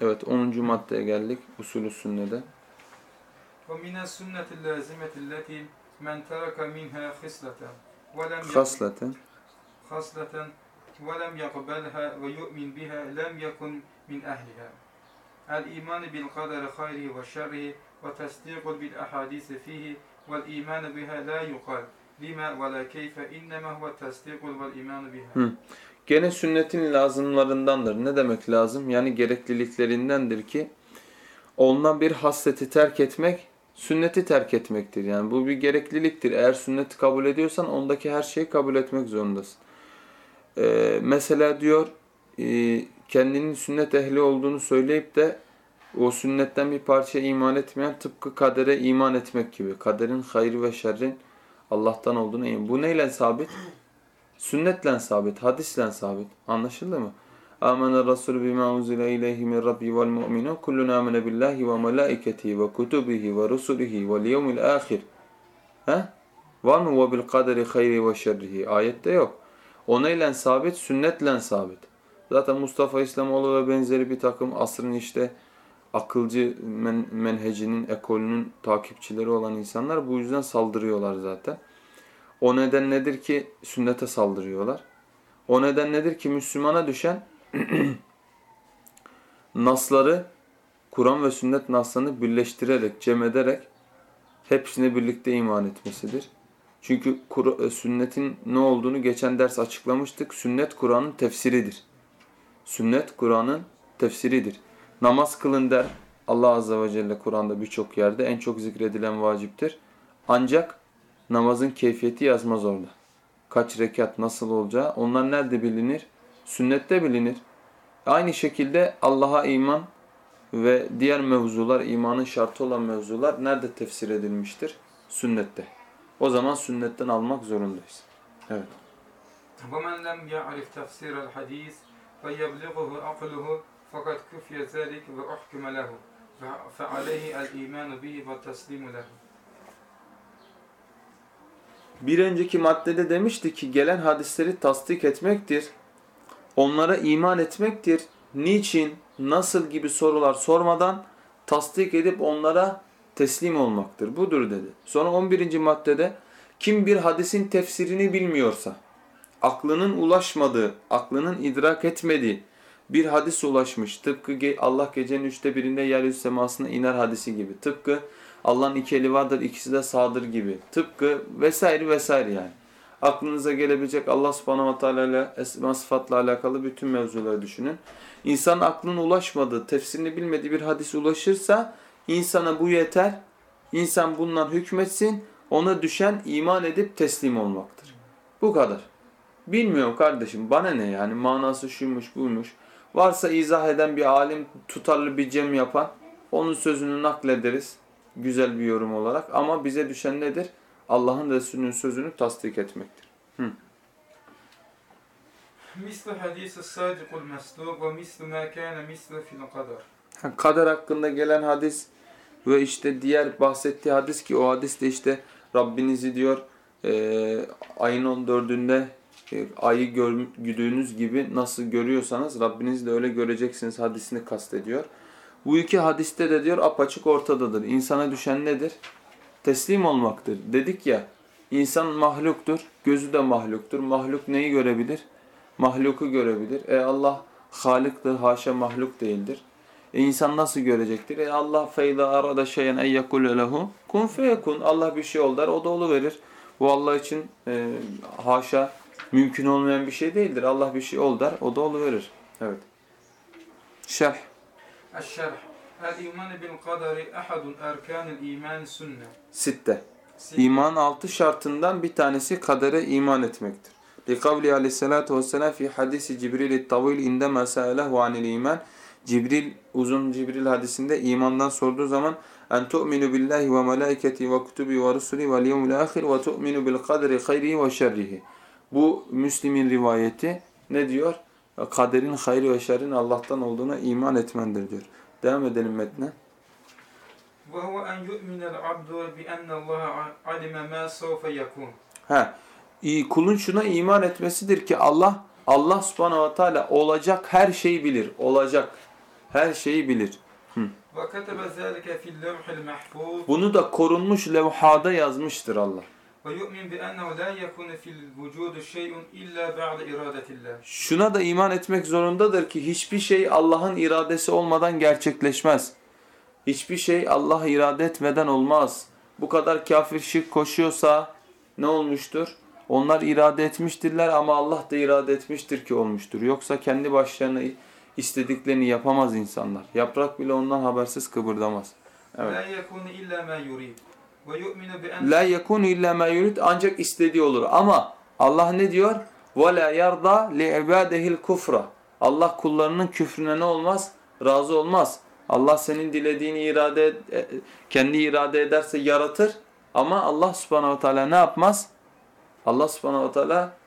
Evet 10. maddeye geldik usulü sünnede. ومن السنة اللازمة التي من ترك منها خصلة ولم يق- Hasleten. خصلة ولم يقبلها ويؤمن بها لم يكن من أهلها الإيمان بالقدر خيره وشره وتصديق بالأحاديث فيه والإيمان بها لا يقال lime ve la keyfe inneme huve tasdikul vel imanu biha. Gene sünnetin lazımlarındandır. Ne demek lazım? Yani gerekliliklerindendir ki olunan bir hasreti terk etmek sünneti terk etmektir. Yani bu bir gerekliliktir. Eğer sünneti kabul ediyorsan ondaki her şeyi kabul etmek zorundasın. Ee, mesela diyor e, kendinin sünnet ehli olduğunu söyleyip de o sünnetten bir parça iman etmeyen tıpkı kadere iman etmek gibi. Kaderin hayır ve şerrin Allah'tan olduğunu iman. Bu neyle sabit? Sünnetle sabit, hadisle sabit. Anlaşıldı mı? Âmene Rasul bima unzile ileyhi min rabbi vel mu'minun kullun amene billahi ve melaiketihi ve kutubihi ve rusulihi vel yevmil ahir. He? Var ve bil kaderi hayri ve şerrihi? Ayette yok. Ona ile sabit, sünnetle sabit. Zaten Mustafa İslamoğlu ve benzeri bir takım asrın işte akılcı men menhecinin, ekolünün takipçileri olan insanlar bu yüzden saldırıyorlar zaten. O neden nedir ki sünnete saldırıyorlar? O neden nedir ki Müslümana düşen nasları, Kur'an ve sünnet naslarını birleştirerek, cem ederek hepsine birlikte iman etmesidir. Çünkü e, sünnetin ne olduğunu geçen ders açıklamıştık. Sünnet Kur'an'ın tefsiridir. Sünnet Kur'an'ın tefsiridir. Namaz kılın der Allah Azze ve Celle Kur'an'da birçok yerde en çok zikredilen vaciptir. Ancak namazın keyfiyeti yazmaz orada. Kaç rekat nasıl olacağı onlar nerede bilinir? Sünnette bilinir. Aynı şekilde Allah'a iman ve diğer mevzular, imanın şartı olan mevzular nerede tefsir edilmiştir? Sünnette. O zaman sünnetten almak zorundayız. Evet. ومن لم يعرف تفسير الحديث فيبلغه fakat küfye zâlik ve uhküme lehu fe aleyhi el imanu bihi ve teslimu lehu. Bir önceki maddede demişti ki gelen hadisleri tasdik etmektir. Onlara iman etmektir. Niçin, nasıl gibi sorular sormadan tasdik edip onlara teslim olmaktır. Budur dedi. Sonra 11. maddede kim bir hadisin tefsirini bilmiyorsa, aklının ulaşmadığı, aklının idrak etmediği, bir hadis ulaşmış. Tıpkı Allah gecenin üçte birinde yeryüzü semasına iner hadisi gibi. Tıpkı Allah'ın iki eli vardır, ikisi de sağdır gibi. Tıpkı vesaire vesaire yani. Aklınıza gelebilecek Allah subhanahu wa ta'ala ile esma sıfatla alakalı bütün mevzuları düşünün. İnsanın aklının ulaşmadığı, tefsirini bilmediği bir hadis ulaşırsa insana bu yeter. İnsan bundan hükmetsin. Ona düşen iman edip teslim olmaktır. Bu kadar. Bilmiyorum kardeşim bana ne yani manası şuymuş buymuş. Varsa izah eden bir alim tutarlı bir cem yapan onun sözünü naklederiz güzel bir yorum olarak. Ama bize düşen nedir? Allah'ın Resulünün sözünü tasdik etmektir. Hı. Mislu hadisi sadikul mesduk ve mislu ma kana mislu fil kader. Kader hakkında gelen hadis ve işte diğer bahsettiği hadis ki o hadis de işte Rabbinizi diyor e, ayın 14'ünde ayı gördüğünüz gibi nasıl görüyorsanız Rabbinizi de öyle göreceksiniz hadisini kastediyor. Bu iki hadiste de diyor apaçık ortadadır. İnsana düşen nedir? Teslim olmaktır. Dedik ya insan mahluktur, gözü de mahluktur. Mahluk neyi görebilir? Mahluku görebilir. E Allah halıktır, haşa mahluk değildir. E insan nasıl görecektir? E Allah feyda arada şeyen en yekule lehu kun feyekun. Allah bir şey ol der, o da verir. Bu Allah için e, haşa mümkün olmayan bir şey değildir. Allah bir şey ol der, o da oluverir. Evet. Şerh. Şerh. El-iman bil kaderi ahadun erkanil iman sünne. Sitte. İman altı şartından bir tanesi kadere iman etmektir. Likavli aleyhissalatu vesselam fi hadisi Cibril tavil indeme sâlehu anil iman. Cibril uzun Cibril hadisinde imandan sorduğu zaman en tu'minu billahi ve melaiketi ve kutubi ve rusuli ve yevmil ahir ve tu'minu bil kadri hayrihi ve şerrihi. Bu Müslim'in rivayeti ne diyor? Kaderin hayri ve şerrin Allah'tan olduğuna iman etmendir diyor. Devam edelim metne. وهو أن يؤمن العبد بأن الله علم ما سوف يكون He. İyi, kulun şuna iman etmesidir ki Allah Allah subhanahu ve teala olacak her şeyi bilir. Olacak her şeyi bilir. وكتب ذلك في اللوح المحفوظ Bunu da korunmuş levhada yazmıştır Allah. ويؤمن بأنه لا يكون في الوجود شيء إلا بعد إرادة الله Şuna da iman etmek zorundadır ki hiçbir şey Allah'ın iradesi olmadan gerçekleşmez. Hiçbir şey Allah irade etmeden olmaz. Bu kadar kafir şirk koşuyorsa ne olmuştur? Onlar irade etmiştirler ama Allah da irade etmiştir ki olmuştur. Yoksa kendi başlarına istediklerini yapamaz insanlar. Yaprak bile ondan habersiz kıpırdamaz. Evet. La yekunu illa ma yurid ancak istediği olur. Ama Allah ne diyor? Ve la yarda li ibadihil kufra. Allah kullarının küfrüne ne olmaz? Razı olmaz. Allah senin dilediğini irade e, kendi irade ederse yaratır ama Allah Subhanahu ve Teala ne yapmaz? Allah Subhanahu ve Teala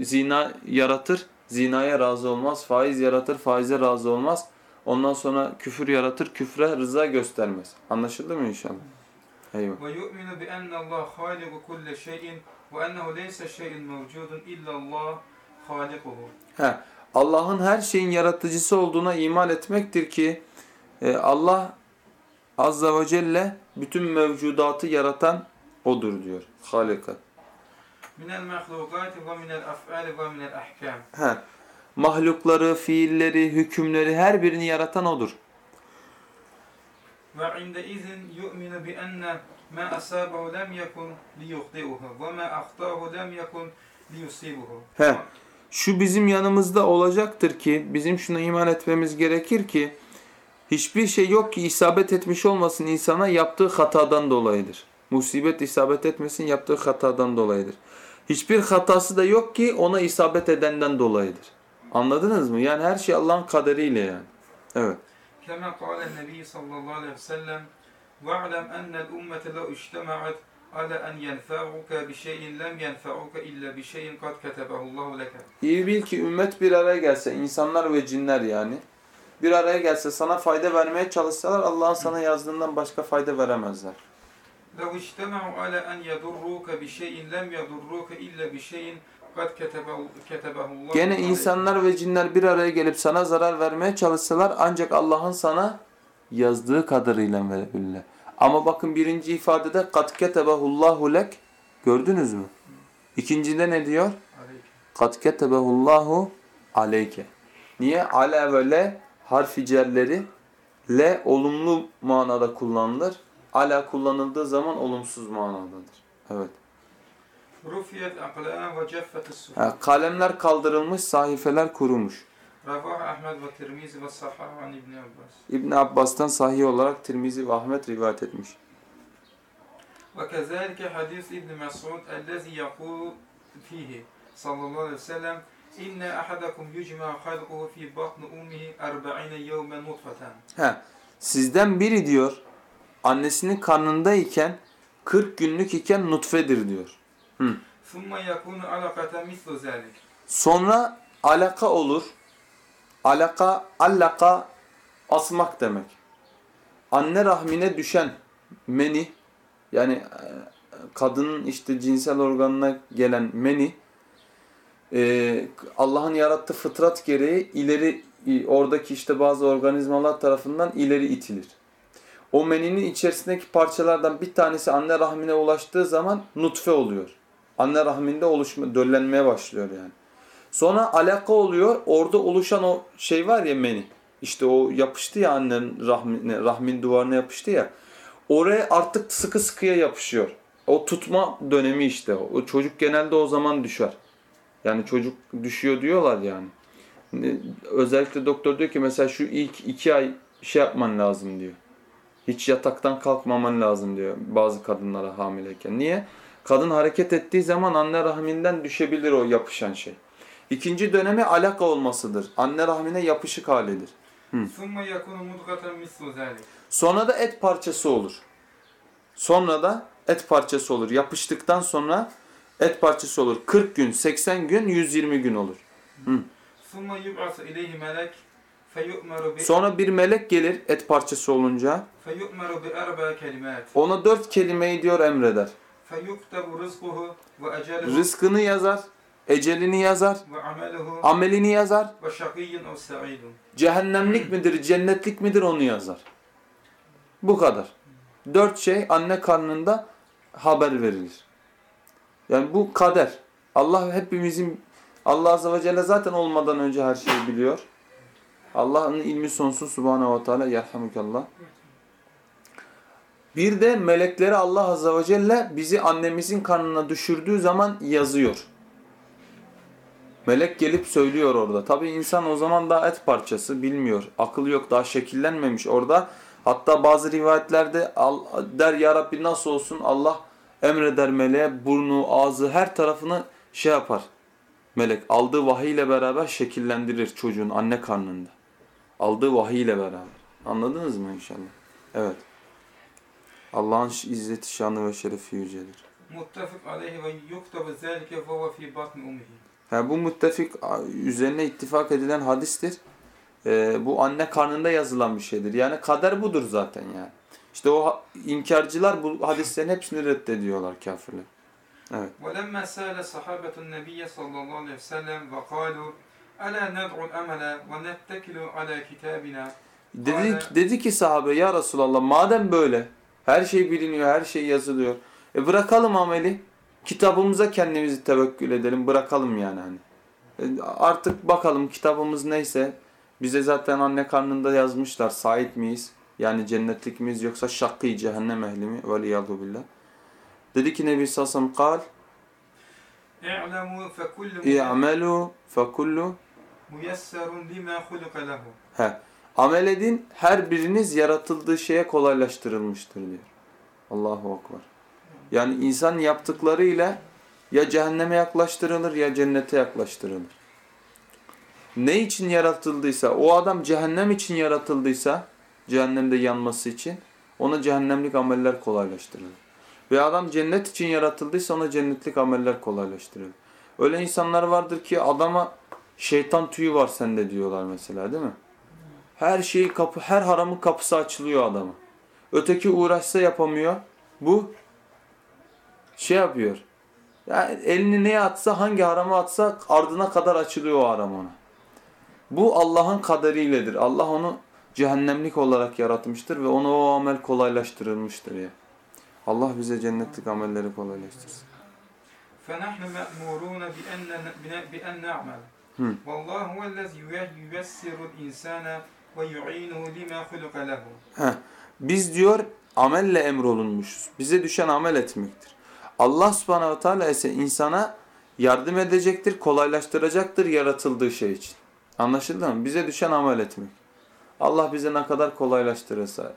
zina yaratır, zinaya razı olmaz. Faiz yaratır, faize razı olmaz. Ondan sonra küfür yaratır, küfre rıza göstermez. Anlaşıldı mı inşallah? Eyvallah. ويؤمن بأن الله خالق كل شيء وأنه ليس شيء موجود إلا الله خالقه He, Allah'ın her şeyin yaratıcısı olduğuna iman etmektir ki e, Allah Azza ve Celle bütün mevcudatı yaratan O'dur diyor. Halika. من المخلوقات ومن الأفعال ومن الأحكام He, mahlukları, fiilleri, hükümleri her birini yaratan O'dur. ve inde izin yu'minu bi enne ma asabahu lem yekun li yuhdi'uhu ve ma ahtahu lem yekun li yusibuhu. He. Şu bizim yanımızda olacaktır ki bizim şuna iman etmemiz gerekir ki hiçbir şey yok ki isabet etmiş olmasın insana yaptığı hatadan dolayıdır. Musibet isabet etmesin yaptığı hatadan dolayıdır. Hiçbir hatası da yok ki ona isabet edenden dolayıdır. Anladınız mı? Yani her şey Allah'ın kaderiyle yani. Evet. كما قال النبي صلى الله عليه وسلم واعلم أن الأمة لو اجتمعت على أن ينفعوك بشيء لم ينفعوك إلا بشيء قد كتبه الله لك İyi bil ki ümmet bir araya gelse, insanlar ve cinler yani, bir araya gelse sana fayda vermeye çalışsalar Allah'ın sana yazdığından başka fayda veremezler. لو اجتمعوا على أن يضروك بشيء لم يضروك إلا بشيء Gene insanlar ve cinler bir araya gelip sana zarar vermeye çalışsalar ancak Allah'ın sana yazdığı kadarıyla verebilirler. Ama bakın birinci ifadede kat ketebehullahu lek gördünüz mü? İkincide ne diyor? Kat ketebehullahu aleyke. Niye? Ale ve le harfi cerleri le olumlu manada kullanılır. Ala kullanıldığı zaman olumsuz manadadır. Evet. Rufiyet aklam ve ceffetis suhuf. Kalemler kaldırılmış, sahifeler kurumuş. Rava Ahmed ve Tirmizi ve Sahahan İbn Abbas. İbn Abbas'tan sahih olarak Tirmizi ve Ahmet rivayet etmiş. Ve kezalike hadis İbn Mes'ud ellezî yakû fihi sallallahu aleyhi ve sellem inne ahadakum yucma halquhu fi batni ummihi 40 yevmen nutfeten. He. Sizden biri diyor annesinin karnındayken 40 günlük iken nutfedir diyor. ثم يكون علقة مثل ذلك Sonra alaka olur. Alaka, allaka asmak demek. Anne rahmine düşen meni yani e, kadının işte cinsel organına gelen meni e, Allah'ın yarattığı fıtrat gereği ileri i- oradaki işte bazı organizmalar tarafından ileri itilir. O meninin içerisindeki parçalardan bir tanesi anne rahmine ulaştığı zaman nutfe oluyor. Anne rahminde oluşma, döllenmeye başlıyor yani. Sonra alaka oluyor. Orada oluşan o şey var ya meni. İşte o yapıştı ya annenin rahmine, rahmin duvarına yapıştı ya. Oraya artık sıkı sıkıya yapışıyor. O tutma dönemi işte. O çocuk genelde o zaman düşer. Yani çocuk düşüyor diyorlar yani. Özellikle doktor diyor ki mesela şu ilk iki ay şey yapman lazım diyor. Hiç yataktan kalkmaman lazım diyor bazı kadınlara hamileyken. Niye? Kadın hareket ettiği zaman anne rahminden düşebilir o yapışan şey. İkinci dönemi alaka olmasıdır. Anne rahmine yapışık halidir. Hı. Sonra da et parçası olur. Sonra da et parçası olur. Yapıştıktan sonra et parçası olur. 40 gün, 80 gün, 120 gün olur. Hı. Sonra bir melek gelir et parçası olunca. Ona dört kelimeyi diyor emreder. Rızkını yazar, ecelini yazar, amelini yazar. Cehennemlik midir, cennetlik midir onu yazar. Bu kadar. Dört şey anne karnında haber verilir. Yani bu kader. Allah hepimizin, Allah Azze ve Celle zaten olmadan önce her şeyi biliyor. Allah'ın ilmi sonsuz. Subhanahu ve Teala. Yerhamukallah. Bir de melekleri Allah Azze ve Celle bizi annemizin karnına düşürdüğü zaman yazıyor. Melek gelip söylüyor orada. Tabi insan o zaman daha et parçası bilmiyor. Akıl yok daha şekillenmemiş orada. Hatta bazı rivayetlerde der ya Rabbi nasıl olsun Allah emreder meleğe burnu, ağzı her tarafını şey yapar. Melek aldığı vahiy ile beraber şekillendirir çocuğun anne karnında. Aldığı vahiy ile beraber. Anladınız mı inşallah? Evet. Allah'ın izzeti, şanı ve şerefi yücedir. متفق عليه ويكتب ذلك فهو في بطن أمه Yani bu müttefik üzerine ittifak edilen hadistir. Ee, bu anne karnında yazılan bir şeydir. Yani kader budur zaten yani. İşte o ha- inkarcılar bu hadislerin hepsini reddediyorlar kafirler. Evet. ولما سأل صحابة النبي صلى الله عليه وسلم وقالوا ألا ندعو الأمل ونتكل على كتابنا Dedi, dedi ki sahabe ya Resulallah madem böyle her şey biliniyor, her şey yazılıyor. E bırakalım ameli. Kitabımıza kendimizi tevekkül edelim. Bırakalım yani hani. E artık bakalım kitabımız neyse. Bize zaten anne karnında yazmışlar. Sait miyiz? Yani cennetlik miyiz yoksa şakkı cehennem ehli mi? Veliyadu billah. Dedi ki Nebi Sassam kal. İ'lemu fekullu. İ'melu fekullu. Müyesserun lima hulika Amel edin her biriniz yaratıldığı şeye kolaylaştırılmıştır diyor. Allahu Ekber. Yani insan yaptıklarıyla ya cehenneme yaklaştırılır ya cennete yaklaştırılır. Ne için yaratıldıysa, o adam cehennem için yaratıldıysa, cehennemde yanması için, ona cehennemlik ameller kolaylaştırılır. Ve adam cennet için yaratıldıysa ona cennetlik ameller kolaylaştırılır. Öyle insanlar vardır ki adama şeytan tüyü var sende diyorlar mesela değil mi? Her şeyi kapı, her haramın kapısı açılıyor adama. Öteki uğraşsa yapamıyor. Bu şey yapıyor. Yani elini neye atsa, hangi harama atsa ardına kadar açılıyor o haram ona. Bu Allah'ın kaderiyledir. Allah onu cehennemlik olarak yaratmıştır ve ona o amel kolaylaştırılmıştır ya. Allah bize cennetlik amelleri kolaylaştırsın. فنحن مأمورون بأن بأن نعمل Hmm. والله هو الذي ييسر الإنسان biz diyor amelle emrolunmuşuz. Bize düşen amel etmektir. Allah subhanahu teala ise insana yardım edecektir, kolaylaştıracaktır yaratıldığı şey için. Anlaşıldı mı? Bize düşen amel etmek. Allah bize ne kadar kolaylaştırırsa.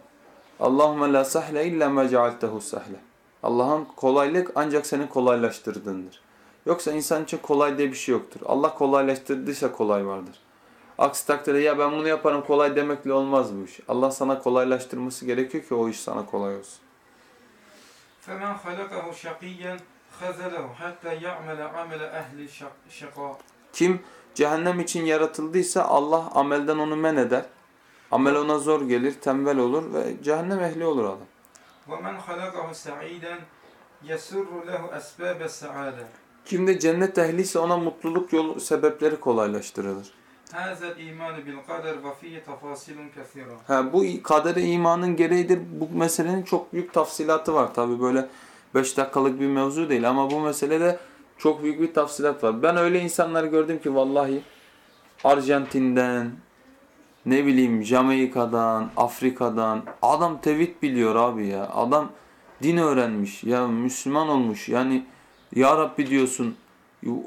Allahümme la sahle illa ma cealtehu sahle. Allah'ın kolaylık ancak senin kolaylaştırdığındır. Yoksa insan için kolay diye bir şey yoktur. Allah kolaylaştırdıysa kolay vardır. Aksi takdirde ya ben bunu yaparım kolay demekle olmaz bu iş. Allah sana kolaylaştırması gerekiyor ki o iş sana kolay olsun. فمن خلقه شقيا خذله حتى يعمل عمل أهل الشق- الشقاء Kim cehennem için yaratıldıysa Allah amelden onu men eder. Amel ona zor gelir, tembel olur ve cehennem ehli olur adam. ومن خلقه سعيدا يسر له أسباب السعادة Kim de cennet ehliyse ona mutluluk yolu sebepleri kolaylaştırılır. Ha bu kadere imanın gereğidir. Bu meselenin çok büyük tafsilatı var. Tabi böyle 5 dakikalık bir mevzu değil ama bu meselede çok büyük bir tafsilat var. Ben öyle insanlar gördüm ki vallahi Arjantin'den, ne bileyim Jamaika'dan, Afrika'dan adam tevhid biliyor abi ya. Adam din öğrenmiş ya Müslüman olmuş yani Ya Rabbi diyorsun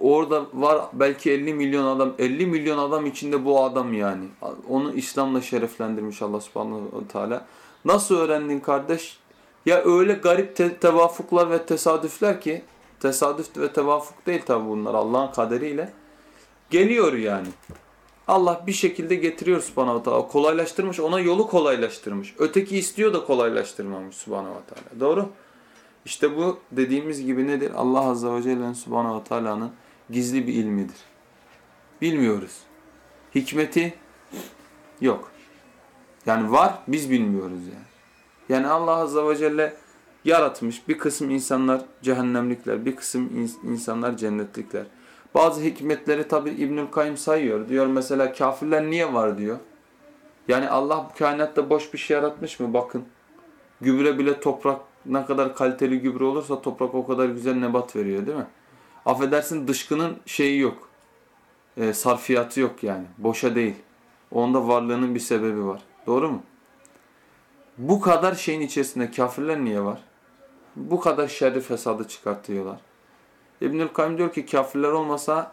orada var belki 50 milyon adam 50 milyon adam içinde bu adam yani. Onu İslam'la şereflendirmiş Allah subhanahu teala. Nasıl öğrendin kardeş? Ya öyle garip te- tevafuklar ve tesadüfler ki tesadüf ve tevafuk değil tabi bunlar Allah'ın kaderiyle. Geliyor yani. Allah bir şekilde getiriyor subhanahu teala. Kolaylaştırmış, ona yolu kolaylaştırmış. Öteki istiyor da kolaylaştırmamış subhanahu teala. Doğru? İşte bu dediğimiz gibi nedir? Allah azze ve celle'nin subhanahu teala'nın gizli bir ilmidir. Bilmiyoruz. Hikmeti yok. Yani var, biz bilmiyoruz yani. Yani Allah azze ve celle yaratmış. Bir kısım insanlar cehennemlikler, bir kısım insanlar cennetlikler. Bazı hikmetleri tabi İbnül Kayyum sayıyor. Diyor mesela kafirler niye var diyor. Yani Allah bu kainatta boş bir şey yaratmış mı? Bakın. Gübre bile toprak ne kadar kaliteli gübre olursa toprak o kadar güzel nebat veriyor değil mi? Affedersin dışkının şeyi yok. E, sarfiyatı yok yani. Boşa değil. Onda varlığının bir sebebi var. Doğru mu? Bu kadar şeyin içerisinde kafirler niye var? Bu kadar şerri fesadı çıkartıyorlar. İbnül Kayyum diyor ki kafirler olmasa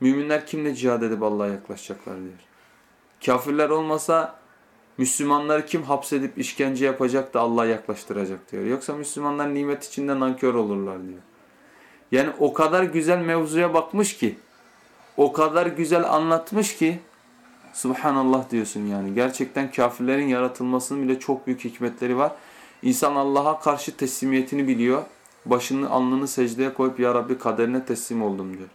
müminler kimle cihad edip Allah'a yaklaşacaklar diyor. Kafirler olmasa Müslümanları kim hapsedip işkence yapacak da Allah'a yaklaştıracak diyor. Yoksa Müslümanlar nimet içinde nankör olurlar diyor. Yani o kadar güzel mevzuya bakmış ki, o kadar güzel anlatmış ki, Subhanallah diyorsun yani. Gerçekten kafirlerin yaratılmasının bile çok büyük hikmetleri var. İnsan Allah'a karşı teslimiyetini biliyor. Başını alnını secdeye koyup Ya Rabbi kaderine teslim oldum diyor.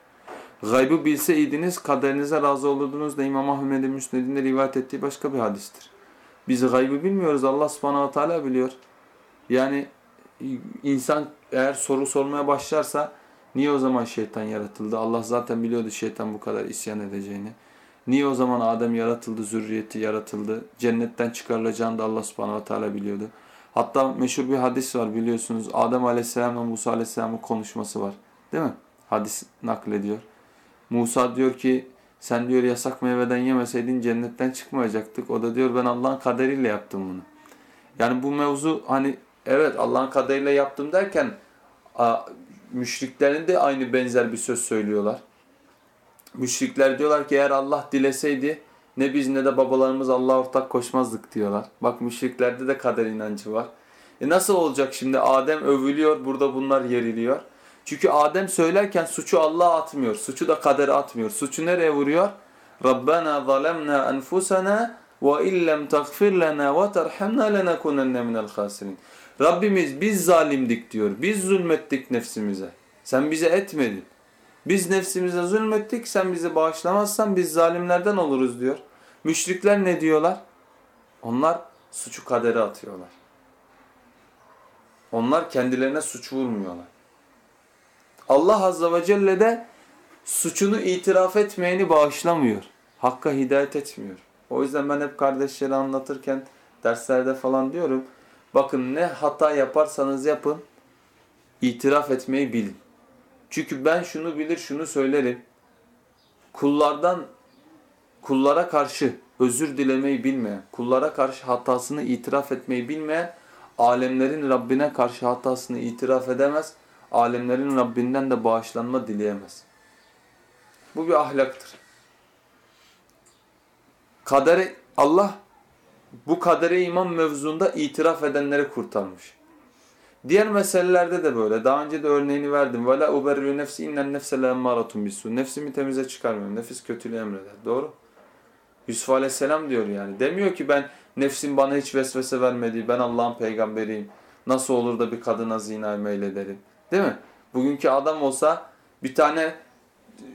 Gaybı bilseydiniz kaderinize razı olurdunuz da İmam Ahmed'in Müsned'inde rivayet ettiği başka bir hadistir. Biz gaybı bilmiyoruz. Allah subhanahu teala biliyor. Yani insan eğer soru sormaya başlarsa niye o zaman şeytan yaratıldı? Allah zaten biliyordu şeytan bu kadar isyan edeceğini. Niye o zaman Adem yaratıldı, zürriyeti yaratıldı? Cennetten çıkarılacağını da Allah subhanahu teala biliyordu. Hatta meşhur bir hadis var biliyorsunuz. Adem aleyhisselam ve Musa aleyhisselamın konuşması var. Değil mi? Hadis naklediyor. Musa diyor ki sen diyor yasak meyveden yemeseydin cennetten çıkmayacaktık. O da diyor ben Allah'ın kaderiyle yaptım bunu. Yani bu mevzu hani evet Allah'ın kaderiyle yaptım derken müşriklerin de aynı benzer bir söz söylüyorlar. Müşrikler diyorlar ki eğer Allah dileseydi ne biz ne de babalarımız Allah'a ortak koşmazdık diyorlar. Bak müşriklerde de kader inancı var. E nasıl olacak şimdi? Adem övülüyor, burada bunlar yeriliyor. Çünkü Adem söylerken suçu Allah'a atmıyor. Suçu da kadere atmıyor. Suçu nereye vuruyor? Rabbena zalemna enfusana ve illem tagfir lana ve terhamna lenekunenne minel khasirin. Rabbimiz biz zalimdik diyor. Biz zulmettik nefsimize. Sen bize etmedin. Biz nefsimize zulmettik, sen bizi bağışlamazsan biz zalimlerden oluruz diyor. Müşrikler ne diyorlar? Onlar suçu kadere atıyorlar. Onlar kendilerine suç vurmuyorlar. Allah Azze ve Celle de suçunu itiraf etmeyeni bağışlamıyor. Hakka hidayet etmiyor. O yüzden ben hep kardeşleri anlatırken derslerde falan diyorum. Bakın ne hata yaparsanız yapın itiraf etmeyi bilin. Çünkü ben şunu bilir şunu söylerim. Kullardan kullara karşı özür dilemeyi bilmeyen, kullara karşı hatasını itiraf etmeyi bilmeyen alemlerin Rabbine karşı hatasını itiraf edemez Alemlerin Rabbinden de bağışlanma dileyemez. Bu bir ahlaktır. Kadere Allah bu kadere iman mevzunda itiraf edenleri kurtarmış. Diğer meselelerde de böyle. Daha önce de örneğini verdim. وَلَا اُبَرِّلُ نَفْسِ اِنَّ النَّفْسَ لَاَمَّارَةٌ بِسُّ Nefsimi temize çıkarmıyorum. Nefis kötülüğü emreder. Doğru. Yusuf Aleyhisselam diyor yani. Demiyor ki ben nefsim bana hiç vesvese vermedi. Ben Allah'ın peygamberiyim. Nasıl olur da bir kadına zina meylederim. Değil mi? Bugünkü adam olsa bir tane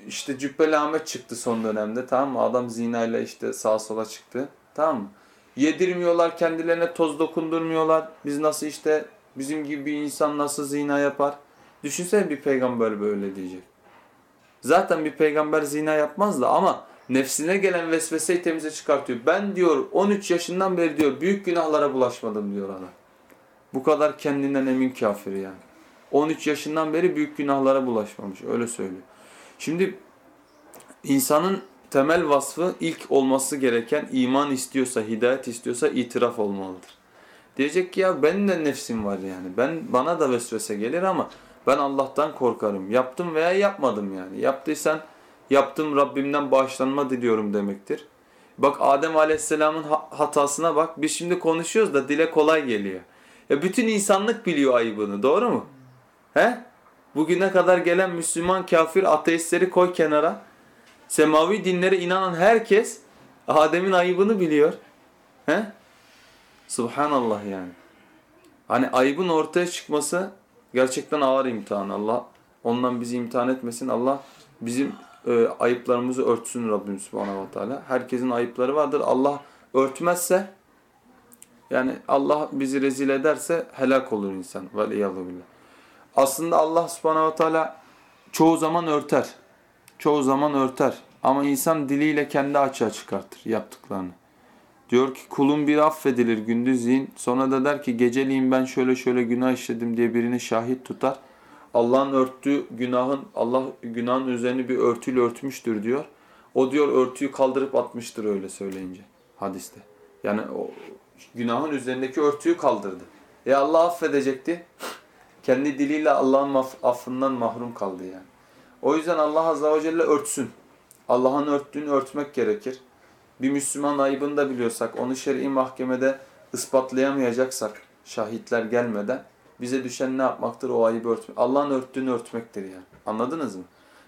işte Cübbeli Ahmet çıktı son dönemde tamam mı? Adam zinayla işte sağa sola çıktı. Tamam mı? Yedirmiyorlar kendilerine toz dokundurmuyorlar. Biz nasıl işte Bizim gibi bir insan nasıl zina yapar? Düşünsene bir peygamber böyle diyecek. Zaten bir peygamber zina yapmaz da ama nefsine gelen vesveseyi temize çıkartıyor. Ben diyor 13 yaşından beri diyor büyük günahlara bulaşmadım diyor adam. Bu kadar kendinden emin kafir yani. 13 yaşından beri büyük günahlara bulaşmamış öyle söylüyor. Şimdi insanın temel vasfı ilk olması gereken iman istiyorsa, hidayet istiyorsa itiraf olmalıdır. Diyecek ki ya benim de nefsim var yani. Ben bana da vesvese gelir ama ben Allah'tan korkarım. Yaptım veya yapmadım yani. Yaptıysan yaptım Rabbimden bağışlanma diliyorum demektir. Bak Adem Aleyhisselam'ın hatasına bak. Biz şimdi konuşuyoruz da dile kolay geliyor. Ya bütün insanlık biliyor ayıbını. Doğru mu? He? Bugüne kadar gelen Müslüman, kafir, ateistleri koy kenara. Semavi dinlere inanan herkes Adem'in ayıbını biliyor. He? Subhanallah yani. Hani ayıbın ortaya çıkması gerçekten ağır imtihan. Allah ondan bizi imtihan etmesin. Allah bizim e, ayıplarımızı örtsün Rabbim Subhanahu ve Teala. Herkesin ayıpları vardır. Allah örtmezse yani Allah bizi rezil ederse helak olur insan. Veliyallahu billah. Aslında Allah Subhanahu Teala çoğu zaman örter. Çoğu zaman örter. Ama insan diliyle kendi açığa çıkartır yaptıklarını. Diyor ki kulum bir affedilir gündüzleyin. Sonra da der ki geceliğin ben şöyle şöyle günah işledim diye birini şahit tutar. Allah'ın örttüğü günahın Allah günahın üzerini bir örtüyle örtmüştür diyor. O diyor örtüyü kaldırıp atmıştır öyle söyleyince hadiste. Yani o günahın üzerindeki örtüyü kaldırdı. E Allah affedecekti. Kendi diliyle Allah'ın affından mahrum kaldı yani. O yüzden Allah Azze ve Celle örtsün. Allah'ın örttüğünü örtmek gerekir. Bir Müslüman ayıbını da biliyorsak, onu şer'i mahkemede ispatlayamayacaksak, şahitler gelmeden bize düşen ne yapmaktır? O ayıbı örtmek. Allah'ın örttüğünü örtmektir yani. Anladınız mı?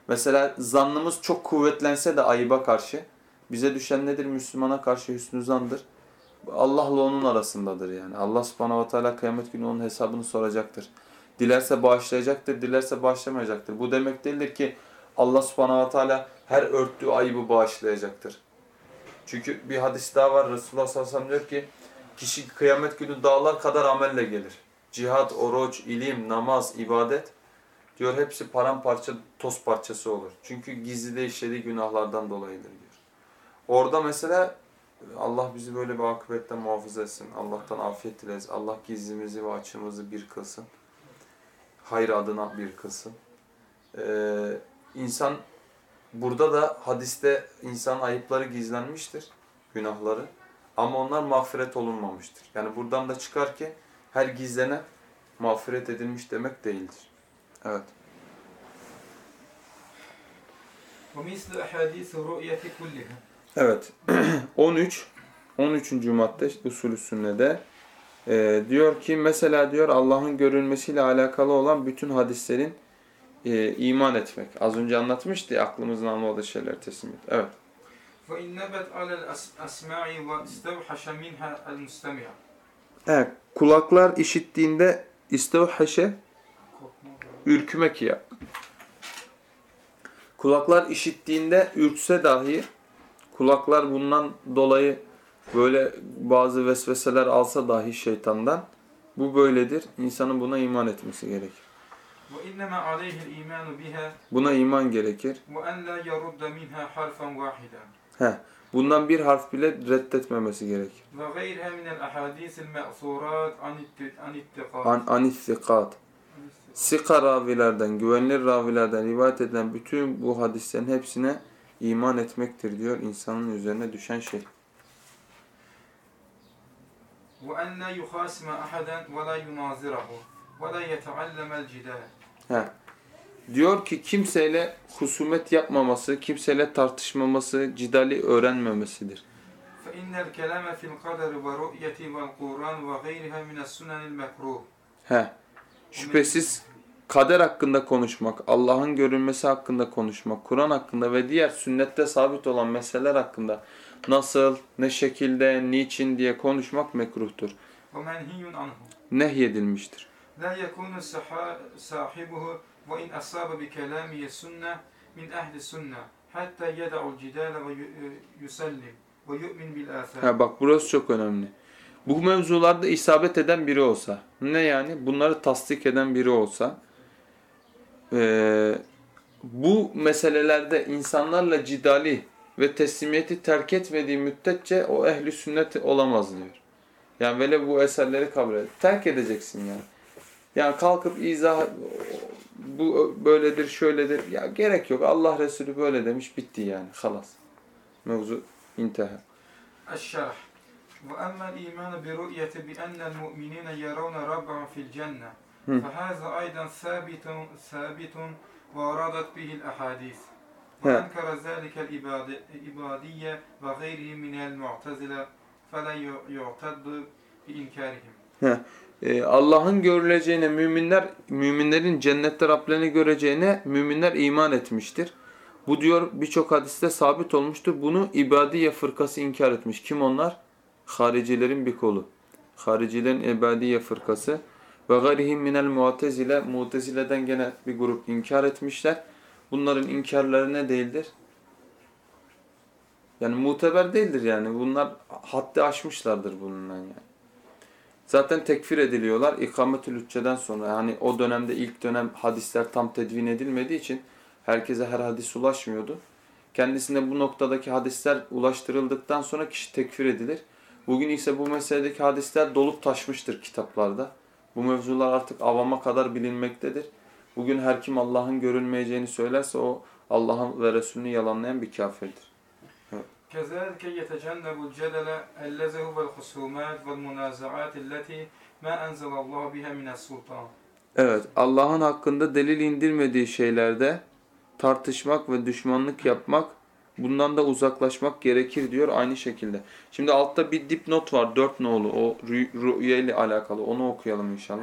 Mesela zannımız çok kuvvetlense de ayıba karşı bize düşen nedir? Müslümana karşı hüsnü zandır. Allah'la onun arasındadır yani. Allah subhanahu ve teala kıyamet günü onun hesabını soracaktır. Dilerse bağışlayacaktır, dilerse bağışlamayacaktır. Bu demek değildir ki Allah subhanahu ve teala her örttüğü ayıbı bağışlayacaktır. Çünkü bir hadis daha var. Resulullah sallallahu aleyhi ve sellem diyor ki kişi kıyamet günü dağlar kadar amelle gelir. Cihat, oruç, ilim, namaz, ibadet diyor hepsi paramparça, toz parçası olur. Çünkü gizlide işlediği günahlardan dolayıdır diyor. Orada mesela Allah bizi böyle bir akıbetten muhafaza etsin. Allah'tan afiyet dileriz. Allah gizlimizi ve açımızı bir kılsın hayır adına bir kılsın. Ee, insan burada da hadiste insan ayıpları gizlenmiştir, günahları. Ama onlar mağfiret olunmamıştır. Yani buradan da çıkar ki her gizlene mağfiret edilmiş demek değildir. Evet. Evet. 13 13. madde usulü sünnede e, diyor ki mesela diyor Allah'ın görülmesiyle alakalı olan bütün hadislerin e, iman etmek. Az önce anlatmıştı ya, aklımızın almadığı şeyler teslim et. Evet. وإن نبت على الأسماع واستوحش منها المستمع Evet. Kulaklar işittiğinde istevhaşe ürkmek ya. Kulaklar işittiğinde ürkse dahi kulaklar bundan dolayı böyle bazı vesveseler alsa dahi şeytandan bu böyledir. İnsanın buna iman etmesi gerekir. Buna iman gerekir. He, bundan bir harf bile reddetmemesi gerekir. An, anittikat. Sika ravilerden, güvenilir ravilerden rivayet edilen bütün bu hadislerin hepsine iman etmektir diyor insanın üzerine düşen şey. وأن لا يخاصم أحدا ولا يناظره ولا يتعلم الجدال He. Diyor ki kimseyle husumet yapmaması, kimseyle tartışmaması, cidali öğrenmemesidir. فإن الكلام في القدر والرؤية والقرآن وغيرها من السنن المكروه He. Şüphesiz kader hakkında konuşmak, Allah'ın görünmesi hakkında konuşmak, Kur'an hakkında ve diğer sünnette sabit olan meseleler hakkında nasıl, ne şekilde, niçin diye konuşmak mekruhtur. Nehyedilmiştir. La yekunu sahibuhu ve in asaba bi kelamiye sunne min ehli sunne hatta yeda'ul cidale ve yusallim ve yu'min bil. Ha bak burası çok önemli. Bu mevzularda isabet eden biri olsa, ne yani? Bunları tasdik eden biri olsa, e, bu meselelerde insanlarla cidali ve teslimiyeti terk etmediği müddetçe o ehli sünnet olamaz diyor. Yani böyle bu eserleri kabul et. Terk edeceksin yani. Yani kalkıp izah bu böyledir, şöyledir. Ya gerek yok. Allah Resulü böyle demiş, bitti yani. Halas. Mevzu intiha. الشرح وأما الإيمان برؤية بأن المؤمنين يرون ربهم في الجنة هم. فهذا أيضا ثابت ثابت وردت به الأحاديث ve enkara zâlikel ibadiyye ve gayrihi minel mu'tezile fele yu'taddu bi inkarihim. Allah'ın görüleceğine müminler, müminlerin cennette Rablerini göreceğine müminler iman etmiştir. Bu diyor birçok hadiste sabit olmuştur. Bunu ibadiye fırkası inkar etmiş. Kim onlar? Haricilerin bir kolu. Haricilerin ibadiye fırkası. Ve garihim minel muatezile. Mutezile'den gene bir grup inkar etmişler. Bunların inkarları ne değildir? Yani muteber değildir yani. Bunlar haddi aşmışlardır bununla yani. Zaten tekfir ediliyorlar ikametül hücceden sonra. Yani o dönemde ilk dönem hadisler tam tedvin edilmediği için herkese her hadis ulaşmıyordu. Kendisine bu noktadaki hadisler ulaştırıldıktan sonra kişi tekfir edilir. Bugün ise bu meseledeki hadisler dolup taşmıştır kitaplarda. Bu mevzular artık avama kadar bilinmektedir. Bugün her kim Allah'ın görülmeyeceğini söylerse o Allah'ın ve Resulünü yalanlayan bir kafirdir. كذلك يتجنب الجدل الذي هو الخصومات والمنازعات التي ما أنزل الله بها من السلطان Evet, Allah'ın hakkında delil indirmediği şeylerde tartışmak ve düşmanlık yapmak, Bundan da uzaklaşmak gerekir diyor aynı şekilde. Şimdi altta bir dipnot var dört nolu o rüya ile alakalı onu okuyalım inşallah.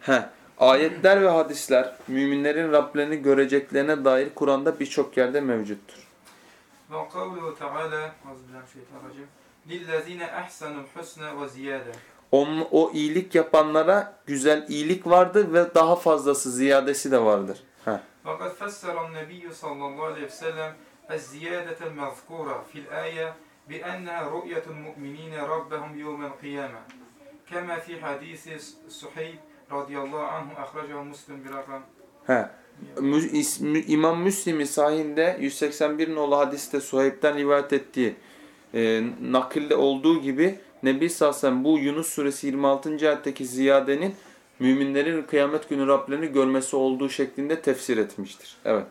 He, ayetler ve hadisler müminlerin Rablerini göreceklerine dair Kur'an'da birçok yerde mevcuttur. Ve kavluhu teala, azbillah şeytan racim, lillezine ahsanul husna ve ziyade On, o iyilik yapanlara güzel iyilik vardır ve daha fazlası, ziyadesi de vardır. He. وقد فسر النبي صلى الله عليه وسلم الزيادة المذكورة في الآية بأنها رؤية المؤمنين ربهم يوم القيامة كما في حديث صحيح رضي الله عنه أخرجه مسلم برقم He. Mü- is- mü- İmam Müslim'in sahihinde 181 nolu hadiste Suheyb'den rivayet ettiği e, nakilde olduğu gibi Nebi Sassan bu Yunus suresi 26. ayetteki ziyadenin müminlerin kıyamet günü Rablerini görmesi olduğu şeklinde tefsir etmiştir. Evet.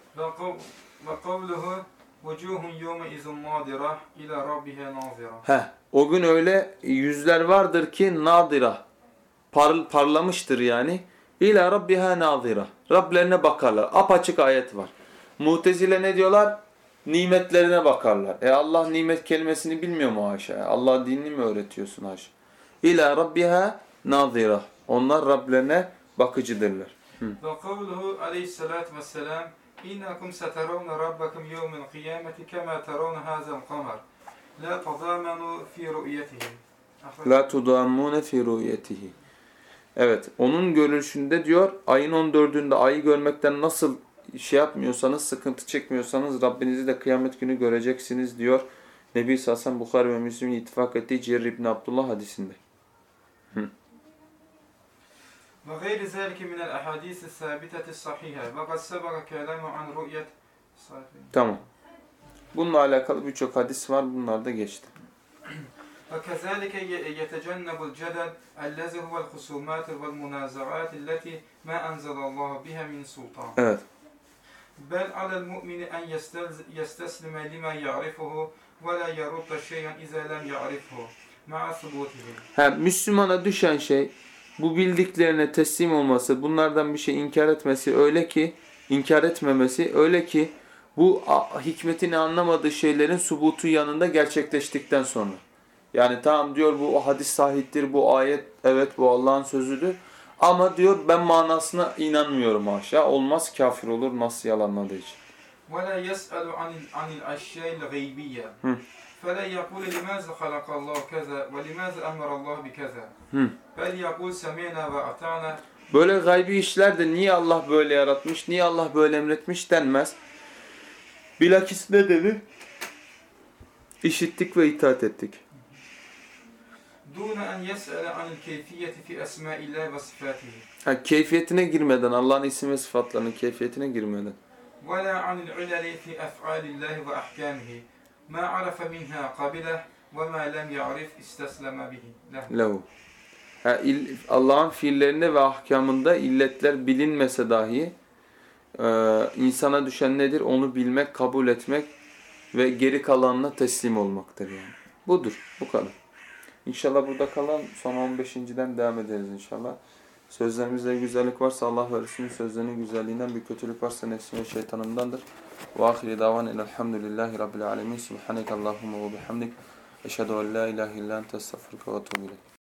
Heh, o gün öyle yüzler vardır ki nadira par, parlamıştır yani. İla rabbiha nadira. Rablerine bakarlar. Apaçık ayet var. Mutezile ne diyorlar? nimetlerine bakarlar. E Allah nimet kelimesini bilmiyor mu haşa? Allah dinini mi öğretiyorsun haşa? İlâ rabbiha nazira. Onlar Rablerine bakıcıdırlar. Ve kavluhu aleyhissalâtu vesselâm İnnekum seterevne rabbakum yevmin kıyameti kemâ terevne hâzel kamer. La tudâmenu fî rü'yetihi. La tudâmune fî rü'yetihi. Evet, onun görüşünde diyor, ayın 14'ünde ayı görmekten nasıl şey yapmıyorsanız, sıkıntı çekmiyorsanız Rabbinizi de kıyamet günü göreceksiniz diyor. Nebi Sassan Bukhari ve Müslim'in ittifak ettiği Cerr ibn Abdullah hadisinde. وغير ذلك من الأحاديث الثابتة الصحيحة وقد سبق كلام عن رؤية صحيح. Tamam. Bununla alakalı birçok hadis var. Bunlar da geçti. وكذلك ي- يتجنب الجدل الذي هو الخصومات والمنازعات التي ما أنزل الله بها من سلطان Evet. Bel alel mu'mini en yesteslime limen ya'rifuhu ve la yarutta şeyen izelem ya'rifuhu. Ha, Müslümana düşen şey bu bildiklerine teslim olması, bunlardan bir şey inkar etmesi öyle ki, inkar etmemesi öyle ki bu hikmetini anlamadığı şeylerin subutu yanında gerçekleştikten sonra. Yani tamam diyor bu hadis sahiptir, bu ayet evet bu Allah'ın sözüdür. Ama diyor ben manasına inanmıyorum haşa. Olmaz kafir olur nasıl yalanladığı için. ولا يسأل عن عن الأشياء الغيبية Hı. فلا يقول لماذا خلق الله كذا ولماذا أمر الله بكذا Hı. بل يقول سمعنا وأطعنا Böyle gaybi işlerde niye Allah böyle yaratmış, niye Allah böyle emretmiş denmez. Bilakis ne denir? İşittik ve itaat ettik. Dûne en yes'ele anil keyfiyeti fi esmâillâhi ve sıfâtihi. Ha, keyfiyetine girmeden, Allah'ın isim ve sıfatlarının keyfiyetine girmeden. Ve lâ anil uleli fi ef'âlillâhi ve ahkâmihi. Mâ arafe minhâ kabileh ve mâ lem ya'rif istesleme bihi. Lehu. Allah'ın fiillerinde ve ahkamında illetler bilinmese dahi e, insana düşen nedir? Onu bilmek, kabul etmek ve geri kalanına teslim olmaktır yani. Budur. Bu kadar. İnşallah burada kalan son 15.den devam ederiz inşallah. Sözlerimizde güzellik varsa Allah ve sözlerinin güzelliğinden bir kötülük varsa nefsim ve şeytanımdandır. Ve ahiri davan elhamdülillahi rabbil alemin. Subhaneke Allahumma ve bihamdik. Eşhedü en la ilahe illa ente estağfurüke ve etûbü.